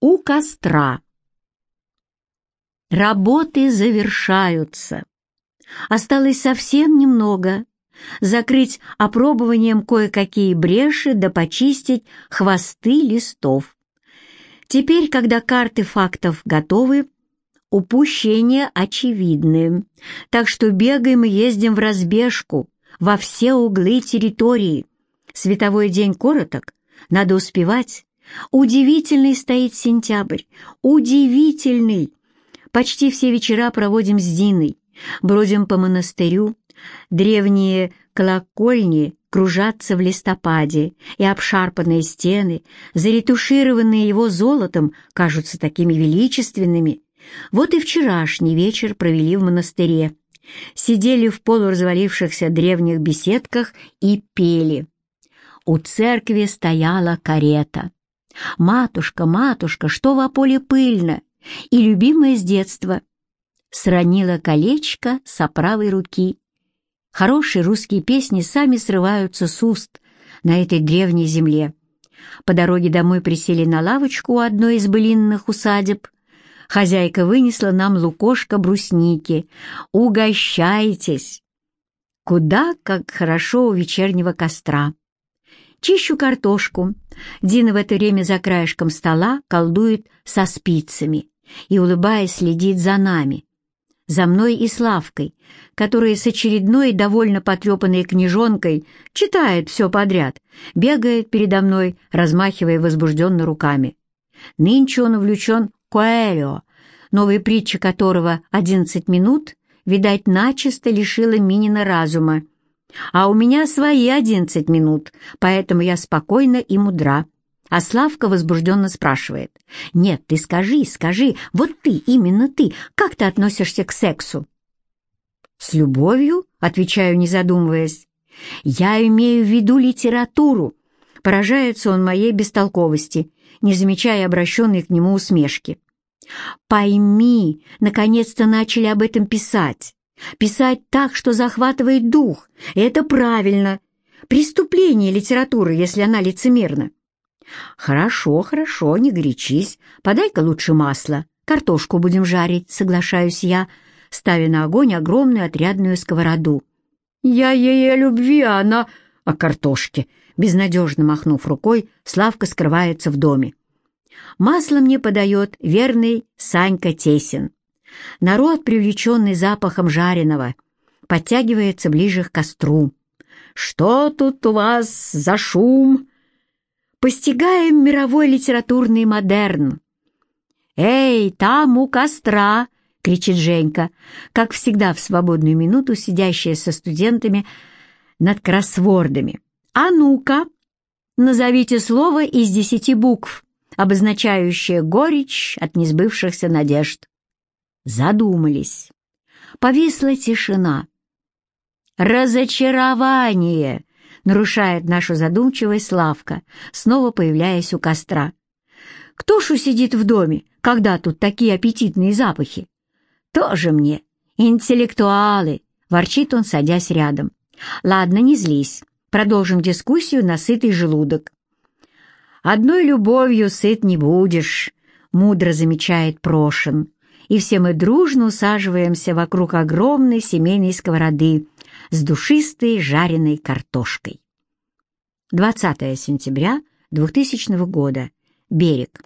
У костра. Работы завершаются. Осталось совсем немного. Закрыть опробованием кое-какие бреши да почистить хвосты листов. Теперь, когда карты фактов готовы, упущения очевидны. Так что бегаем и ездим в разбежку во все углы территории. Световой день короток, надо успевать. Удивительный стоит сентябрь, удивительный. Почти все вечера проводим с Диной, бродим по монастырю. Древние колокольни кружатся в листопаде, и обшарпанные стены, заретушированные его золотом, кажутся такими величественными. Вот и вчерашний вечер провели в монастыре. Сидели в полуразвалившихся древних беседках и пели. У церкви стояла карета. «Матушка, матушка, что в поле пыльно!» И любимая с детства. Сранила колечко с правой руки. Хорошие русские песни сами срываются с уст на этой древней земле. По дороге домой присели на лавочку у одной из былинных усадеб. Хозяйка вынесла нам лукошко брусники. «Угощайтесь!» Куда как хорошо у вечернего костра. Чищу картошку. Дина в это время за краешком стола колдует со спицами и, улыбаясь, следит за нами. За мной и Славкой, которая с очередной довольно потрепанной книжонкой читает все подряд, бегает передо мной, размахивая возбужденно руками. Нынче он увлечен Коэльо, новая притча которого «Одиннадцать минут», видать, начисто лишила Минина разума. А у меня свои одиннадцать минут, поэтому я спокойна и мудра. А Славка возбужденно спрашивает. «Нет, ты скажи, скажи, вот ты, именно ты, как ты относишься к сексу?» «С любовью?» — отвечаю, не задумываясь. «Я имею в виду литературу». Поражается он моей бестолковости, не замечая обращенной к нему усмешки. «Пойми, наконец-то начали об этом писать. Писать так, что захватывает дух. Это правильно. Преступление литературы, если она лицемерна. «Хорошо, хорошо, не горячись. Подай-ка лучше масло. Картошку будем жарить», — соглашаюсь я, ставя на огонь огромную отрядную сковороду. «Я ей о любви, а она о картошке», — безнадежно махнув рукой, Славка скрывается в доме. Масло мне подает верный Санька Тесин. Народ, привлеченный запахом жареного, подтягивается ближе к костру. «Что тут у вас за шум?» «Постигаем мировой литературный модерн». «Эй, там у костра!» — кричит Женька, как всегда в свободную минуту сидящая со студентами над кроссвордами. «А ну-ка, назовите слово из десяти букв, обозначающее горечь от несбывшихся надежд» задумались. Повисла тишина. «Разочарование!» — нарушает нашу задумчивость Славка, снова появляясь у костра. «Кто ж сидит в доме, когда тут такие аппетитные запахи?» «Тоже мне, интеллектуалы!» — ворчит он, садясь рядом. «Ладно, не злись, продолжим дискуссию на сытый желудок». «Одной любовью сыт не будешь», — мудро замечает Прошин и все мы дружно усаживаемся вокруг огромной семейной сковороды с душистой жареной картошкой. 20 сентября 2000 года. Берег.